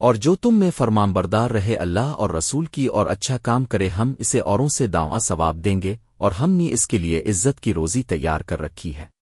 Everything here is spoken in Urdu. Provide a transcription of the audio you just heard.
اور جو تم میں فرمان بردار رہے اللہ اور رسول کی اور اچھا کام کرے، ہم اسے اوروں سے داواں ثواب دیں گے اور ہم نے اس کے لیے عزت کی روزی تیار کر رکھی ہے۔